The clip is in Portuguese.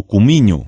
o cominho.